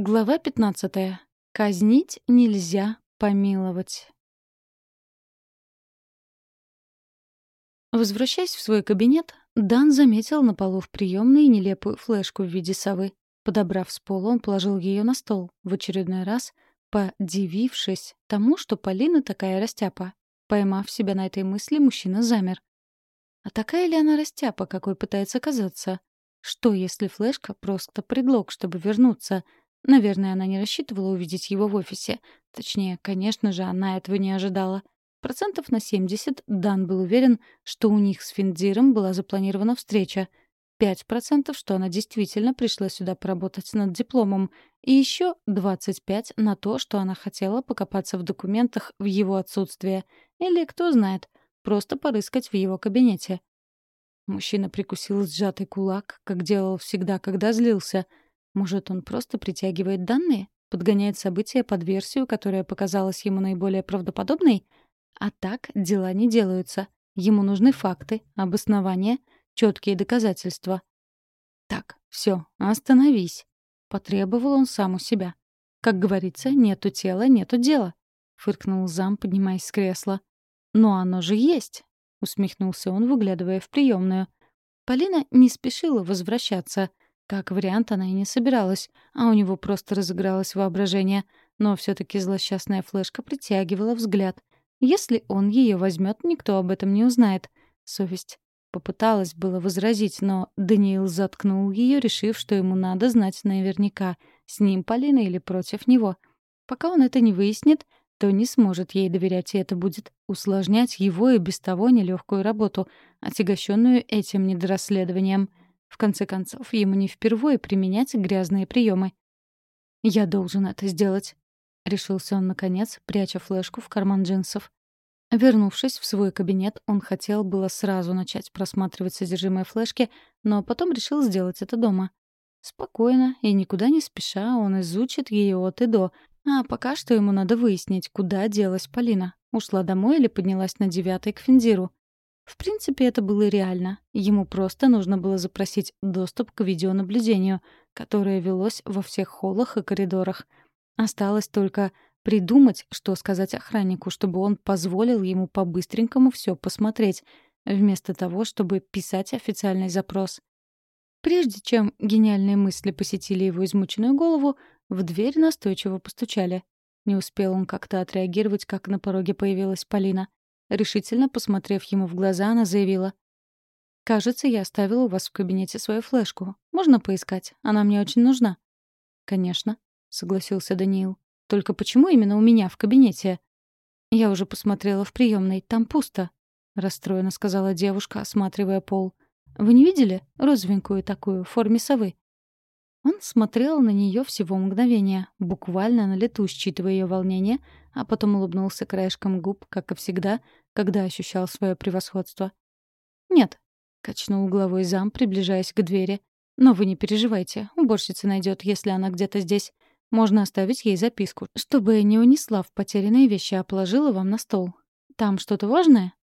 Глава 15. Казнить нельзя помиловать. Возвращаясь в свой кабинет, Дан заметил на полу в приемной нелепую флешку в виде совы. Подобрав с пола, он положил ее на стол, в очередной раз подивившись тому, что Полина такая растяпа. Поймав себя на этой мысли, мужчина замер. А такая ли она растяпа, какой пытается казаться? Что, если флешка — просто предлог, чтобы вернуться — Наверное, она не рассчитывала увидеть его в офисе. Точнее, конечно же, она этого не ожидала. Процентов на 70 Дан был уверен, что у них с Финдиром была запланирована встреча. Пять процентов, что она действительно пришла сюда поработать над дипломом. И еще 25 на то, что она хотела покопаться в документах в его отсутствие. Или, кто знает, просто порыскать в его кабинете. Мужчина прикусил сжатый кулак, как делал всегда, когда злился — может, он просто притягивает данные? Подгоняет события под версию, которая показалась ему наиболее правдоподобной? А так дела не делаются. Ему нужны факты, обоснования, четкие доказательства. «Так, все, остановись», — потребовал он сам у себя. «Как говорится, нету тела, нету дела», — фыркнул зам, поднимаясь с кресла. «Но оно же есть», — усмехнулся он, выглядывая в приемную. Полина не спешила возвращаться — как вариант, она и не собиралась, а у него просто разыгралось воображение. Но все таки злосчастная флешка притягивала взгляд. Если он ее возьмет, никто об этом не узнает. Совесть. Попыталась было возразить, но Даниил заткнул ее, решив, что ему надо знать наверняка, с ним Полина или против него. Пока он это не выяснит, то не сможет ей доверять, и это будет усложнять его и без того нелегкую работу, отягощенную этим недорасследованием. В конце концов, ему не впервые применять грязные приемы. «Я должен это сделать», — решился он наконец, пряча флешку в карман джинсов. Вернувшись в свой кабинет, он хотел было сразу начать просматривать содержимое флешки, но потом решил сделать это дома. Спокойно и никуда не спеша он изучит ее от и до, а пока что ему надо выяснить, куда делась Полина. Ушла домой или поднялась на девятый к Финдиру. В принципе, это было реально. Ему просто нужно было запросить доступ к видеонаблюдению, которое велось во всех холлах и коридорах. Осталось только придумать, что сказать охраннику, чтобы он позволил ему по-быстренькому все посмотреть, вместо того, чтобы писать официальный запрос. Прежде чем гениальные мысли посетили его измученную голову, в дверь настойчиво постучали. Не успел он как-то отреагировать, как на пороге появилась Полина. Решительно посмотрев ему в глаза, она заявила. «Кажется, я оставила у вас в кабинете свою флешку. Можно поискать? Она мне очень нужна». «Конечно», — согласился Даниил. «Только почему именно у меня в кабинете?» «Я уже посмотрела в приемной. Там пусто», — расстроенно сказала девушка, осматривая пол. «Вы не видели розовенькую такую, в форме совы?» Он смотрел на нее всего мгновение, буквально на лету считывая ее волнение, а потом улыбнулся краешком губ, как и всегда, когда ощущал свое превосходство. «Нет», — качнул головой зам, приближаясь к двери. «Но вы не переживайте, уборщица найдет, если она где-то здесь. Можно оставить ей записку, чтобы не унесла в потерянные вещи, а положила вам на стол. Там что-то важное?»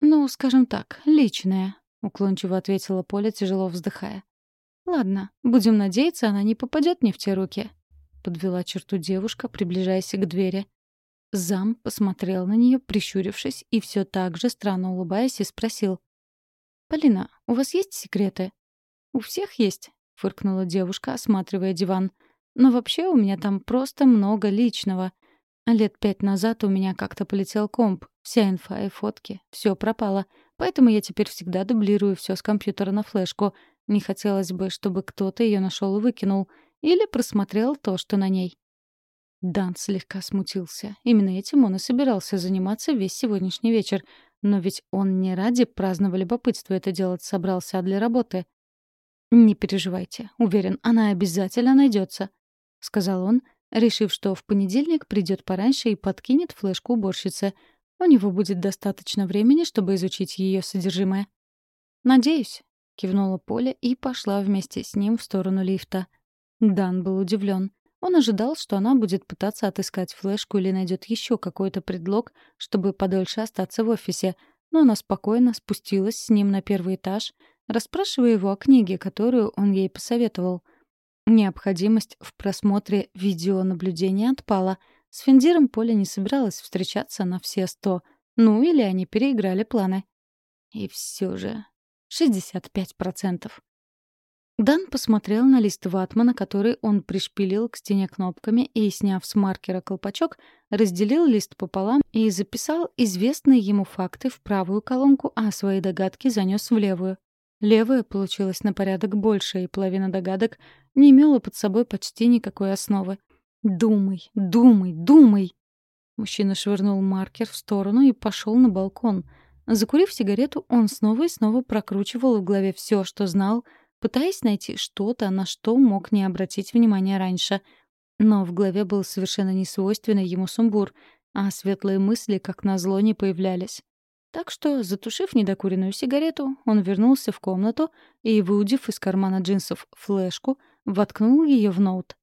«Ну, скажем так, личное», — уклончиво ответила Поля, тяжело вздыхая. «Ладно, будем надеяться, она не попадет мне в те руки», — подвела черту девушка, приближаясь к двери. Зам посмотрел на нее, прищурившись, и все так же, странно улыбаясь, и спросил. «Полина, у вас есть секреты?» «У всех есть», — фыркнула девушка, осматривая диван. «Но вообще у меня там просто много личного. Лет пять назад у меня как-то полетел комп, вся инфа и фотки, все пропало. Поэтому я теперь всегда дублирую все с компьютера на флешку — не хотелось бы, чтобы кто-то ее нашел и выкинул, или просмотрел то, что на ней. Дан слегка смутился. Именно этим он и собирался заниматься весь сегодняшний вечер. Но ведь он не ради праздного любопытства это делать собрался, а для работы. «Не переживайте. Уверен, она обязательно найдется», — сказал он, решив, что в понедельник придет пораньше и подкинет флешку уборщице. У него будет достаточно времени, чтобы изучить ее содержимое. «Надеюсь», — кивнула Поля и пошла вместе с ним в сторону лифта. Дан был удивлен. Он ожидал, что она будет пытаться отыскать флешку или найдет еще какой-то предлог, чтобы подольше остаться в офисе, но она спокойно спустилась с ним на первый этаж, расспрашивая его о книге, которую он ей посоветовал. Необходимость в просмотре видеонаблюдения отпала. С Финдиром Поля не собиралась встречаться на все сто. Ну, или они переиграли планы. И все же... 65%. Дан посмотрел на лист ватмана, который он пришпилил к стене кнопками и, сняв с маркера колпачок, разделил лист пополам и записал известные ему факты в правую колонку, а свои догадки занес в левую. Левая получилась на порядок больше, и половина догадок не имела под собой почти никакой основы. «Думай, думай, думай!» Мужчина швырнул маркер в сторону и пошел на балкон. Закурив сигарету, он снова и снова прокручивал в голове все, что знал — пытаясь найти что-то, на что мог не обратить внимания раньше. Но в голове был совершенно несвойственный ему сумбур, а светлые мысли, как назло, не появлялись. Так что, затушив недокуренную сигарету, он вернулся в комнату и, выудив из кармана джинсов флешку, воткнул ее в ноут.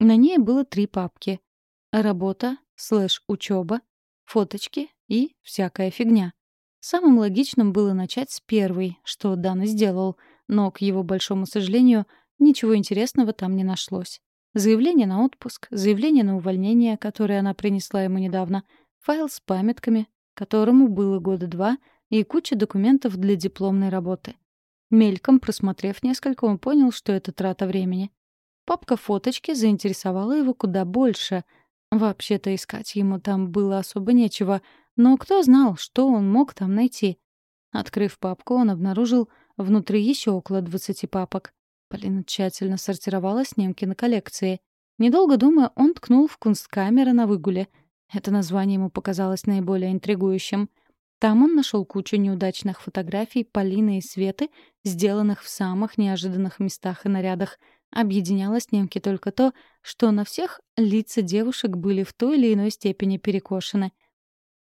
На ней было три папки. Работа, слэш учеба, фоточки и всякая фигня. Самым логичным было начать с первой, что Дан сделал — но, к его большому сожалению, ничего интересного там не нашлось. Заявление на отпуск, заявление на увольнение, которое она принесла ему недавно, файл с памятками, которому было года два, и куча документов для дипломной работы. Мельком просмотрев несколько, он понял, что это трата времени. Папка фоточки заинтересовала его куда больше. Вообще-то искать ему там было особо нечего, но кто знал, что он мог там найти. Открыв папку, он обнаружил Внутри еще около двадцати папок. Полина тщательно сортировала снимки на коллекции. Недолго думая, он ткнул в кунсткамера на выгуле. Это название ему показалось наиболее интригующим. Там он нашел кучу неудачных фотографий Полины и Светы, сделанных в самых неожиданных местах и нарядах. Объединяло снимки только то, что на всех лица девушек были в той или иной степени перекошены —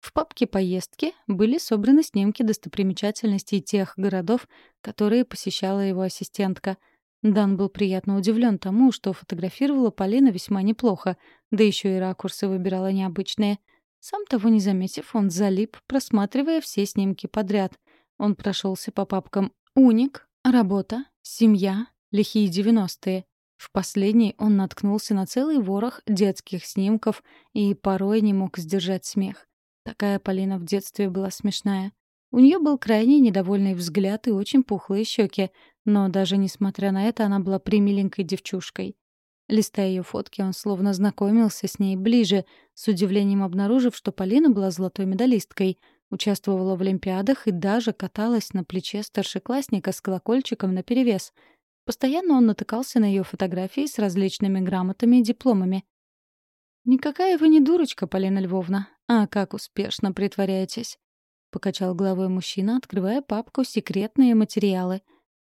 в папке поездки были собраны снимки достопримечательностей тех городов, которые посещала его ассистентка. Дан был приятно удивлен тому, что фотографировала Полина весьма неплохо, да еще и ракурсы выбирала необычные. Сам того не заметив, он залип, просматривая все снимки подряд. Он прошелся по папкам «Уник», «Работа», «Семья», «Лихие девяностые». В последней он наткнулся на целый ворох детских снимков и порой не мог сдержать смех. Такая Полина в детстве была смешная. У нее был крайне недовольный взгляд и очень пухлые щеки, но даже несмотря на это она была примиленькой девчушкой. Листая ее фотки, он словно знакомился с ней ближе, с удивлением обнаружив, что Полина была золотой медалисткой, участвовала в олимпиадах и даже каталась на плече старшеклассника с колокольчиком наперевес. Постоянно он натыкался на ее фотографии с различными грамотами и дипломами. «Никакая вы не дурочка, Полина Львовна. А как успешно притворяетесь?» — покачал головой мужчина, открывая папку «Секретные материалы».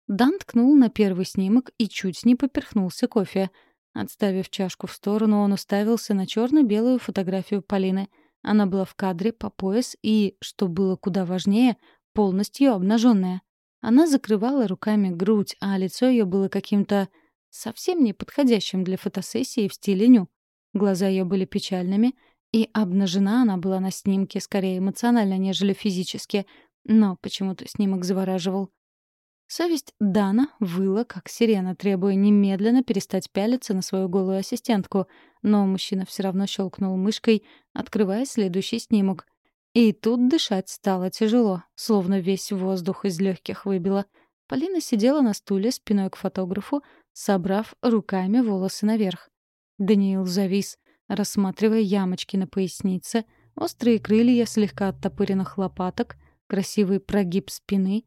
Дан ткнул на первый снимок и чуть не поперхнулся кофе. Отставив чашку в сторону, он уставился на черно белую фотографию Полины. Она была в кадре по пояс и, что было куда важнее, полностью обнаженная. Она закрывала руками грудь, а лицо ее было каким-то совсем неподходящим для фотосессии в стиле ню. Глаза ее были печальными, и обнажена она была на снимке скорее эмоционально, нежели физически, но почему-то снимок завораживал. Совесть Дана выла, как сирена, требуя немедленно перестать пялиться на свою голую ассистентку, но мужчина все равно щелкнул мышкой, открывая следующий снимок. И тут дышать стало тяжело, словно весь воздух из легких выбило. Полина сидела на стуле спиной к фотографу, собрав руками волосы наверх. Даниил завис, рассматривая ямочки на пояснице, острые крылья слегка оттопыренных лопаток, красивый прогиб спины.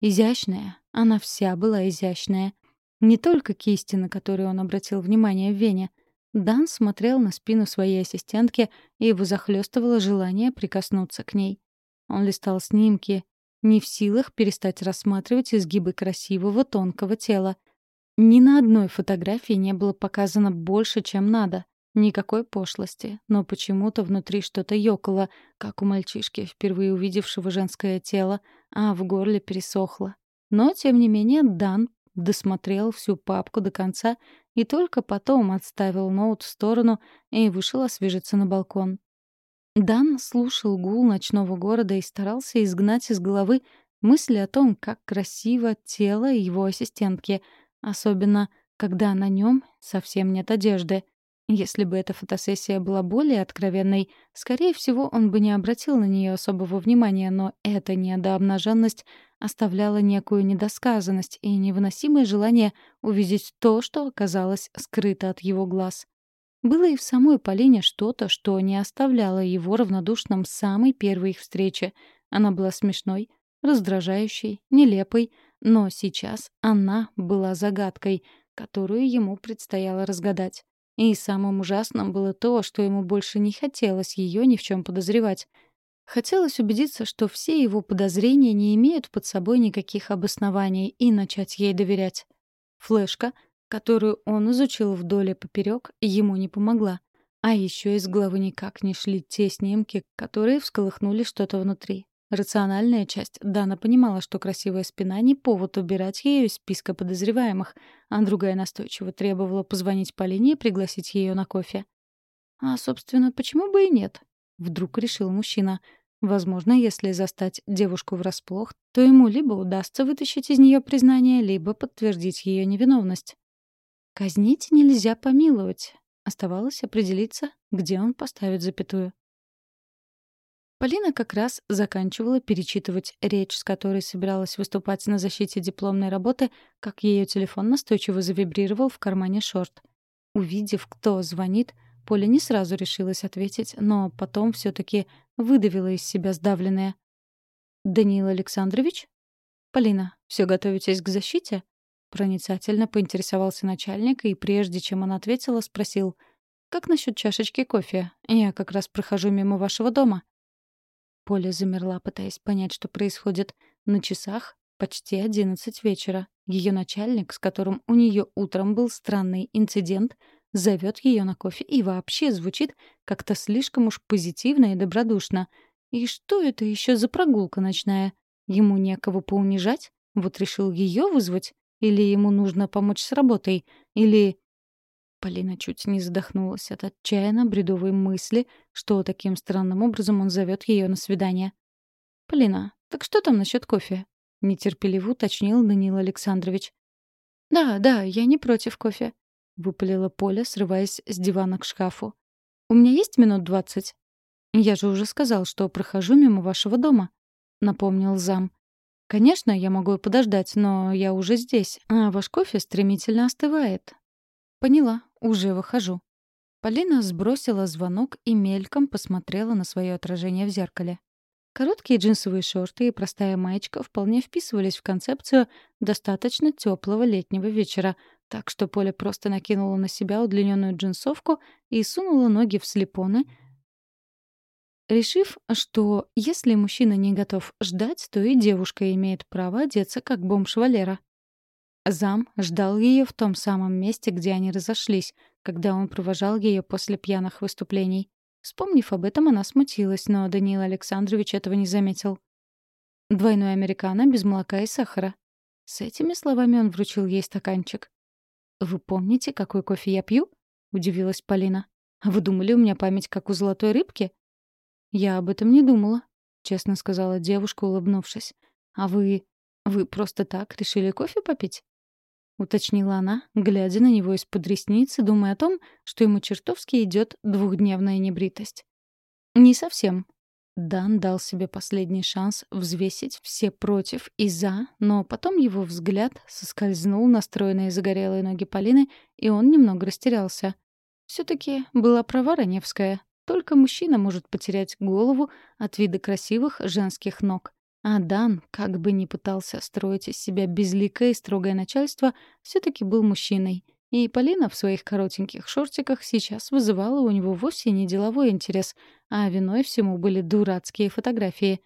Изящная, она вся была изящная. Не только кисти, на которые он обратил внимание в Вене. Дан смотрел на спину своей ассистентки, и его захлестывало желание прикоснуться к ней. Он листал снимки, не в силах перестать рассматривать изгибы красивого тонкого тела. Ни на одной фотографии не было показано больше, чем надо. Никакой пошлости, но почему-то внутри что-то ёкало, как у мальчишки, впервые увидевшего женское тело, а в горле пересохло. Но, тем не менее, Дан досмотрел всю папку до конца и только потом отставил ноут в сторону и вышел освежиться на балкон. Дан слушал гул ночного города и старался изгнать из головы мысли о том, как красиво тело его ассистентки — Особенно, когда на нем совсем нет одежды. Если бы эта фотосессия была более откровенной, скорее всего, он бы не обратил на нее особого внимания, но эта недообнаженность оставляла некую недосказанность и невыносимое желание увидеть то, что оказалось скрыто от его глаз. Было и в самой Полине что-то, что не оставляло его равнодушным с самой первой их встречи. Она была смешной, раздражающей, нелепой, но сейчас она была загадкой, которую ему предстояло разгадать. И самым ужасным было то, что ему больше не хотелось ее ни в чем подозревать. Хотелось убедиться, что все его подозрения не имеют под собой никаких обоснований, и начать ей доверять. Флешка, которую он изучил вдоль и поперек, ему не помогла. А еще из головы никак не шли те снимки, которые всколыхнули что-то внутри. Рациональная часть Дана понимала, что красивая спина не повод убирать ее из списка подозреваемых, а другая настойчиво требовала позвонить Полине и пригласить ее на кофе. А, собственно, почему бы и нет? Вдруг решил мужчина. Возможно, если застать девушку врасплох, то ему либо удастся вытащить из нее признание, либо подтвердить ее невиновность. Казнить нельзя помиловать. Оставалось определиться, где он поставит запятую. Полина как раз заканчивала перечитывать речь, с которой собиралась выступать на защите дипломной работы, как ее телефон настойчиво завибрировал в кармане шорт. Увидев, кто звонит, Поля не сразу решилась ответить, но потом все таки выдавила из себя сдавленное. «Даниил Александрович?» «Полина, все готовитесь к защите?» Проницательно поинтересовался начальник, и прежде чем он ответила, спросил, «Как насчет чашечки кофе? Я как раз прохожу мимо вашего дома». Поля замерла, пытаясь понять, что происходит. На часах почти одиннадцать вечера. Ее начальник, с которым у нее утром был странный инцидент, зовет ее на кофе и вообще звучит как-то слишком уж позитивно и добродушно. И что это еще за прогулка ночная? Ему некого поунижать? Вот решил ее вызвать? Или ему нужно помочь с работой? Или... Полина чуть не задохнулась от отчаянно бредовой мысли, что таким странным образом он зовет ее на свидание. «Полина, так что там насчет кофе?» — нетерпеливо уточнил Данил Александрович. «Да, да, я не против кофе», — выпалила Поля, срываясь с дивана к шкафу. «У меня есть минут двадцать?» «Я же уже сказал, что прохожу мимо вашего дома», — напомнил зам. «Конечно, я могу подождать, но я уже здесь, а ваш кофе стремительно остывает». «Поняла. Уже выхожу. Полина сбросила звонок и мельком посмотрела на свое отражение в зеркале. Короткие джинсовые шорты и простая маечка вполне вписывались в концепцию достаточно теплого летнего вечера, так что Поля просто накинула на себя удлиненную джинсовку и сунула ноги в слепоны, решив, что если мужчина не готов ждать, то и девушка имеет право одеться как бомж Валера. Зам ждал ее в том самом месте, где они разошлись, когда он провожал ее после пьяных выступлений. Вспомнив об этом, она смутилась, но Даниил Александрович этого не заметил. «Двойной американо без молока и сахара». С этими словами он вручил ей стаканчик. «Вы помните, какой кофе я пью?» — удивилась Полина. «А вы думали, у меня память как у золотой рыбки?» «Я об этом не думала», — честно сказала девушка, улыбнувшись. «А вы... вы просто так решили кофе попить?» — уточнила она, глядя на него из-под ресниц и думая о том, что ему чертовски идет двухдневная небритость. «Не совсем». Дан дал себе последний шанс взвесить все против и «за», но потом его взгляд соскользнул на стройные загорелые ноги Полины, и он немного растерялся. все таки была права Раневская. Только мужчина может потерять голову от вида красивых женских ног. А Дан, как бы ни пытался строить из себя безликое и строгое начальство, все таки был мужчиной. И Полина в своих коротеньких шортиках сейчас вызывала у него вовсе не деловой интерес, а виной всему были дурацкие фотографии.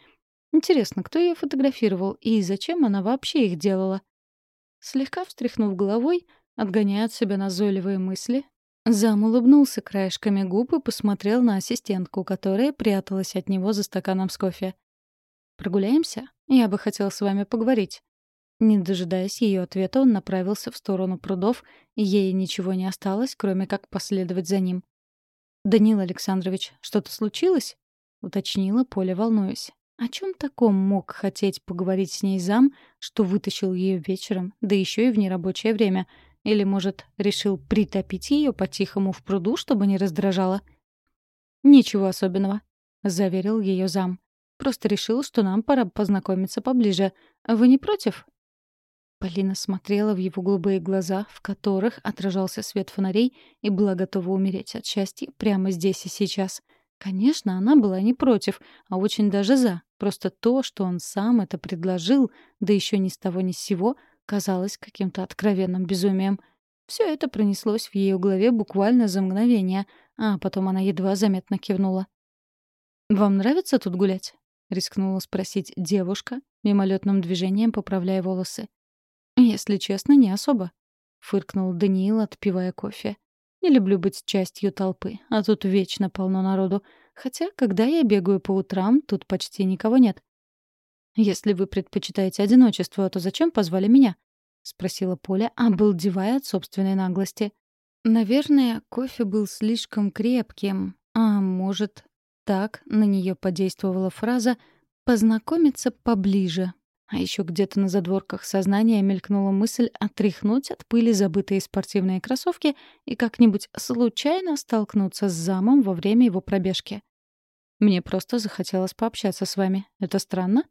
Интересно, кто ее фотографировал и зачем она вообще их делала? Слегка встряхнув головой, отгоняя от себя назойливые мысли, Зам улыбнулся краешками губ и посмотрел на ассистентку, которая пряталась от него за стаканом с кофе. Прогуляемся? Я бы хотел с вами поговорить». Не дожидаясь ее ответа, он направился в сторону прудов, и ей ничего не осталось, кроме как последовать за ним. «Данил Александрович, что-то случилось?» — уточнила Поля, волнуясь. О чем таком мог хотеть поговорить с ней зам, что вытащил ее вечером, да еще и в нерабочее время? Или, может, решил притопить ее по-тихому в пруду, чтобы не раздражала? «Ничего особенного», — заверил ее зам. «Просто решил, что нам пора познакомиться поближе. Вы не против?» Полина смотрела в его голубые глаза, в которых отражался свет фонарей, и была готова умереть от счастья прямо здесь и сейчас. Конечно, она была не против, а очень даже за. Просто то, что он сам это предложил, да еще ни с того ни с сего, казалось каким-то откровенным безумием. Все это пронеслось в ее голове буквально за мгновение, а потом она едва заметно кивнула. «Вам нравится тут гулять?» — рискнула спросить девушка, мимолетным движением поправляя волосы. «Если честно, не особо», — фыркнул Даниил, отпивая кофе. «Не люблю быть частью толпы, а тут вечно полно народу. Хотя, когда я бегаю по утрам, тут почти никого нет». «Если вы предпочитаете одиночество, то зачем позвали меня?» — спросила Поля, обалдевая от собственной наглости. Наверное, кофе был слишком крепким, а может, так на нее подействовала фраза «познакомиться поближе». А еще где-то на задворках сознания мелькнула мысль отряхнуть от пыли забытые спортивные кроссовки и как-нибудь случайно столкнуться с замом во время его пробежки. «Мне просто захотелось пообщаться с вами. Это странно?»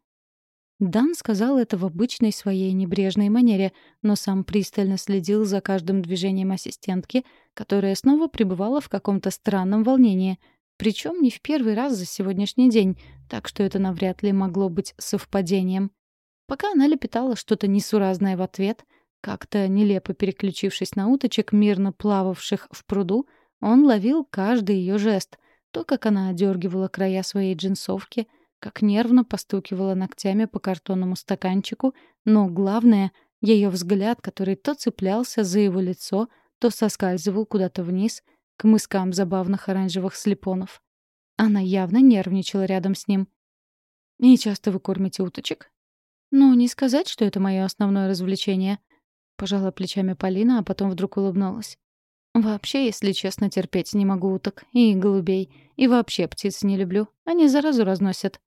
Дан сказал это в обычной своей небрежной манере, но сам пристально следил за каждым движением ассистентки, которая снова пребывала в каком-то странном волнении. Причем не в первый раз за сегодняшний день, так что это навряд ли могло быть совпадением. Пока она лепетала что-то несуразное в ответ, как-то нелепо переключившись на уточек, мирно плававших в пруду, он ловил каждый ее жест, то, как она одергивала края своей джинсовки, как нервно постукивала ногтями по картонному стаканчику, но главное — ее взгляд, который то цеплялся за его лицо, то соскальзывал куда-то вниз, к мыскам забавных оранжевых слепонов. Она явно нервничала рядом с ним. «И часто вы кормите уточек?» «Ну, не сказать, что это мое основное развлечение», — пожала плечами Полина, а потом вдруг улыбнулась. «Вообще, если честно, терпеть не могу уток и голубей. И вообще птиц не люблю. Они заразу разносят».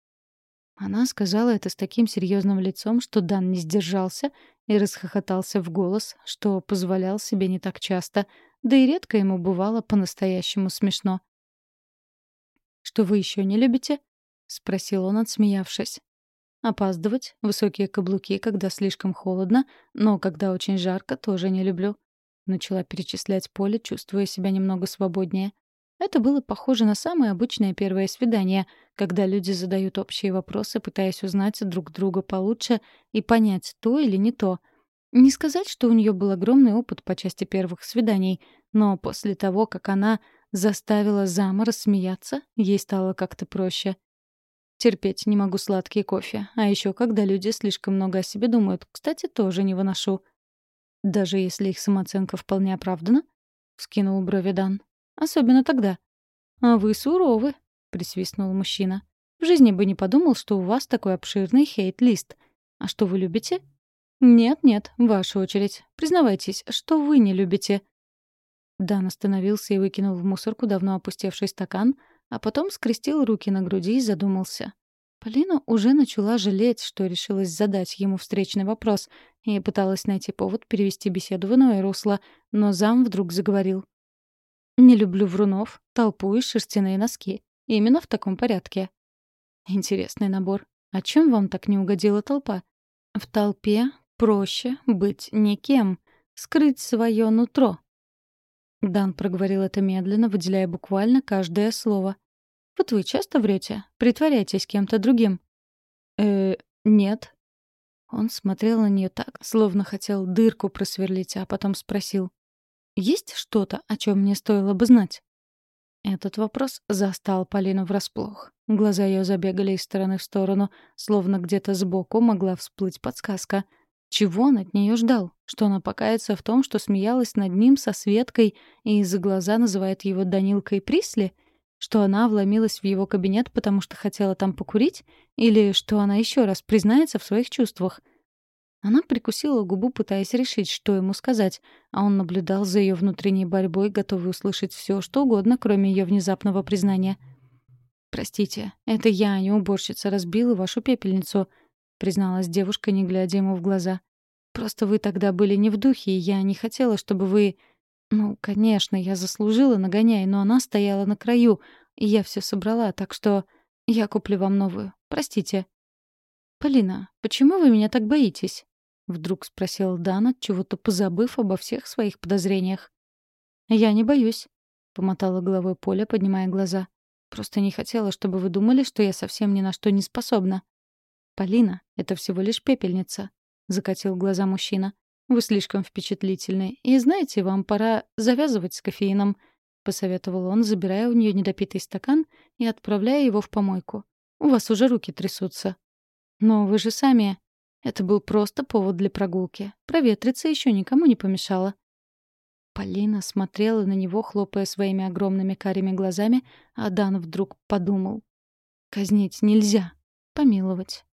Она сказала это с таким серьезным лицом, что Дан не сдержался и расхохотался в голос, что позволял себе не так часто, да и редко ему бывало по-настоящему смешно. «Что вы еще не любите?» — спросил он, отсмеявшись. Опаздывать, высокие каблуки, когда слишком холодно, но когда очень жарко, тоже не люблю. Начала перечислять Поле, чувствуя себя немного свободнее. Это было похоже на самое обычное первое свидание, когда люди задают общие вопросы, пытаясь узнать друг друга получше и понять, то или не то. Не сказать, что у нее был огромный опыт по части первых свиданий, но после того, как она заставила Зама рассмеяться, ей стало как-то проще. Терпеть не могу сладкий кофе. А еще когда люди слишком много о себе думают. Кстати, тоже не выношу. Даже если их самооценка вполне оправдана? Скинул брови Дан. Особенно тогда. А вы суровы, присвистнул мужчина. В жизни бы не подумал, что у вас такой обширный хейт-лист. А что вы любите? Нет-нет, ваша очередь. Признавайтесь, что вы не любите. Дан остановился и выкинул в мусорку давно опустевший стакан, а потом скрестил руки на груди и задумался. Полина уже начала жалеть, что решилась задать ему встречный вопрос, и пыталась найти повод перевести беседу в иное русло, но зам вдруг заговорил. «Не люблю врунов, толпу и шерстяные носки. Именно в таком порядке». Интересный набор. А чем вам так не угодила толпа? В толпе проще быть никем, скрыть свое нутро. Дан проговорил это медленно, выделяя буквально каждое слово. Вот вы часто врете? Притворяетесь кем-то другим? Э, нет. Он смотрел на нее так, словно хотел дырку просверлить, а потом спросил. Есть что-то, о чем мне стоило бы знать? Этот вопрос застал Полину врасплох. Глаза ее забегали из стороны в сторону, словно где-то сбоку могла всплыть подсказка. Чего он от нее ждал? Что она покается в том, что смеялась над ним со Светкой и из-за глаза называет его Данилкой Присли? Что она вломилась в его кабинет, потому что хотела там покурить? Или что она еще раз признается в своих чувствах? Она прикусила губу, пытаясь решить, что ему сказать, а он наблюдал за ее внутренней борьбой, готовый услышать все, что угодно, кроме ее внезапного признания. «Простите, это я, а не уборщица, разбила вашу пепельницу», — призналась девушка, не глядя ему в глаза. Просто вы тогда были не в духе, и я не хотела, чтобы вы... Ну, конечно, я заслужила нагоняй, но она стояла на краю, и я все собрала, так что я куплю вам новую. Простите. «Полина, почему вы меня так боитесь?» — вдруг спросил Дан, чего-то позабыв обо всех своих подозрениях. «Я не боюсь», — помотала головой Поля, поднимая глаза. «Просто не хотела, чтобы вы думали, что я совсем ни на что не способна». «Полина, это всего лишь пепельница», — закатил глаза мужчина. «Вы слишком впечатлительны. И знаете, вам пора завязывать с кофеином», — посоветовал он, забирая у нее недопитый стакан и отправляя его в помойку. «У вас уже руки трясутся». «Но вы же сами...» Это был просто повод для прогулки. Проветриться еще никому не помешало. Полина смотрела на него, хлопая своими огромными карими глазами, а Дан вдруг подумал. «Казнить нельзя. Помиловать».